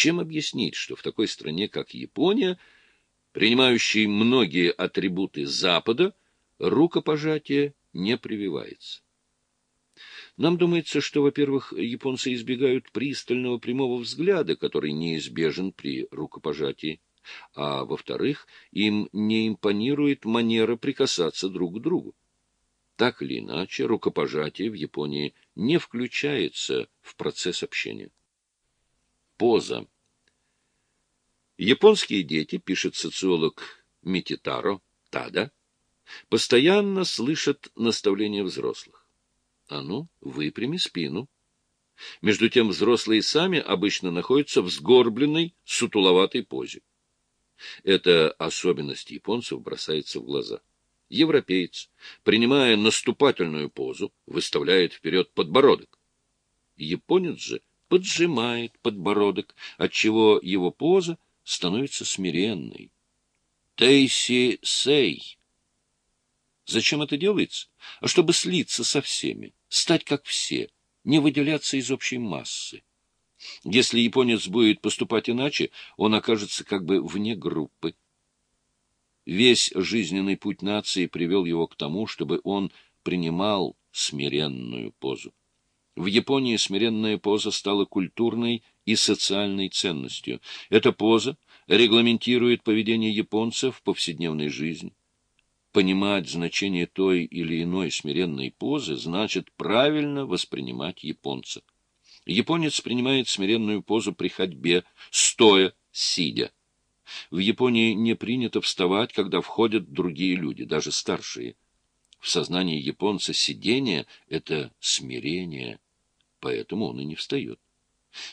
Чем объяснить, что в такой стране, как Япония, принимающей многие атрибуты Запада, рукопожатие не прививается? Нам думается, что, во-первых, японцы избегают пристального прямого взгляда, который неизбежен при рукопожатии, а, во-вторых, им не импонирует манера прикасаться друг к другу. Так или иначе, рукопожатие в Японии не включается в процесс общения. Поза. Японские дети, пишет социолог Мититаро Тада, постоянно слышат наставления взрослых. А ну, выпрями спину. Между тем взрослые сами обычно находятся в сгорбленной, сутуловатой позе. Эта особенность японцев бросается в глаза. Европеец, принимая наступательную позу, выставляет вперед подбородок. Японец же поджимает подбородок, отчего его поза становится смиренной. Тейси-сей. Зачем это делается? А чтобы слиться со всеми, стать как все, не выделяться из общей массы. Если японец будет поступать иначе, он окажется как бы вне группы. Весь жизненный путь нации привел его к тому, чтобы он принимал смиренную позу. В Японии смиренная поза стала культурной и социальной ценностью. Эта поза регламентирует поведение японцев в повседневной жизни. Понимать значение той или иной смиренной позы значит правильно воспринимать японца. Японец принимает смиренную позу при ходьбе, стоя, сидя. В Японии не принято вставать, когда входят другие люди, даже старшие. В сознании японца сидение — это смирение, поэтому он и не встает.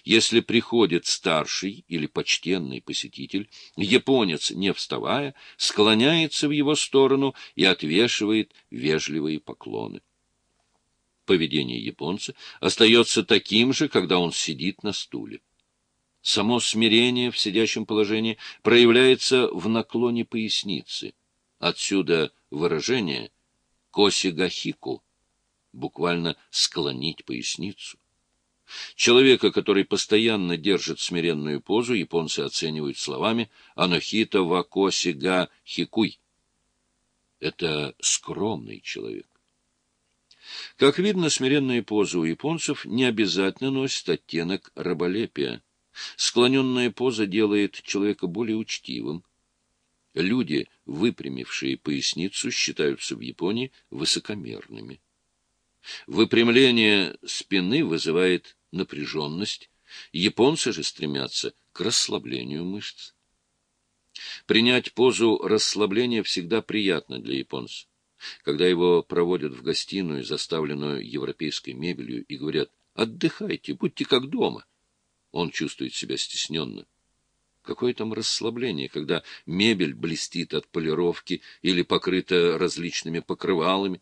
Если приходит старший или почтенный посетитель, японец, не вставая, склоняется в его сторону и отвешивает вежливые поклоны. Поведение японца остается таким же, когда он сидит на стуле. Само смирение в сидящем положении проявляется в наклоне поясницы. Отсюда выражение «косигахику» — буквально «склонить поясницу». Человека, который постоянно держит смиренную позу, японцы оценивают словами «анохита вакосига хикуй». Это скромный человек. Как видно, смиренная поза у японцев не обязательно носит оттенок раболепия. Склоненная поза делает человека более учтивым. Люди, выпрямившие поясницу, считаются в Японии высокомерными. Выпрямление спины вызывает напряженность, японцы же стремятся к расслаблению мышц. Принять позу расслабления всегда приятно для японца. Когда его проводят в гостиную, заставленную европейской мебелью, и говорят «отдыхайте, будьте как дома», он чувствует себя стесненно. Какое там расслабление, когда мебель блестит от полировки или покрыта различными покрывалами.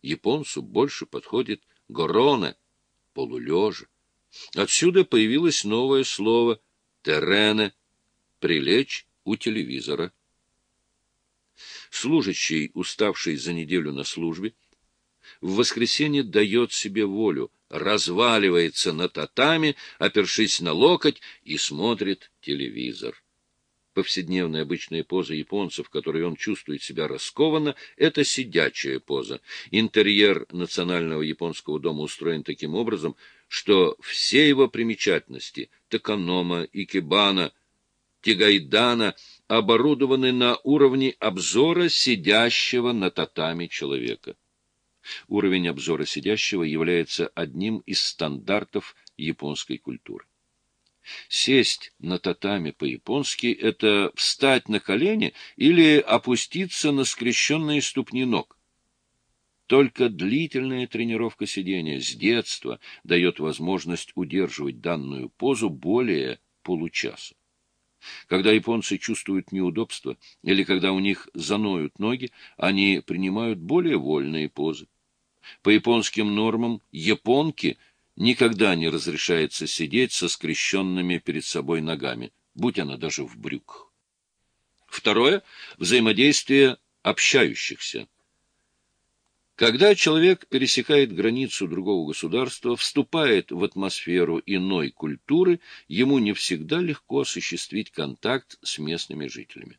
Японцу больше подходит горона, полулежа. Отсюда появилось новое слово «террене» — «прилечь у телевизора». Служащий, уставший за неделю на службе, в воскресенье дает себе волю, разваливается на татами, опершись на локоть, и смотрит телевизор. Повседневная обычная поза японца, в которой он чувствует себя раскованно, это сидячая поза. Интерьер национального японского дома устроен таким образом, что все его примечательности — Таканома, Икебана, Тигайдана — оборудованы на уровне обзора сидящего на татами человека. Уровень обзора сидящего является одним из стандартов японской культуры. Сесть на татами по-японски — это встать на колени или опуститься на скрещенные ступни ног. Только длительная тренировка сидения с детства дает возможность удерживать данную позу более получаса. Когда японцы чувствуют неудобство или когда у них заноют ноги, они принимают более вольные позы. По японским нормам японки никогда не разрешается сидеть со скрещенными перед собой ногами, будь она даже в брюках. Второе — взаимодействие общающихся. Когда человек пересекает границу другого государства, вступает в атмосферу иной культуры, ему не всегда легко осуществить контакт с местными жителями.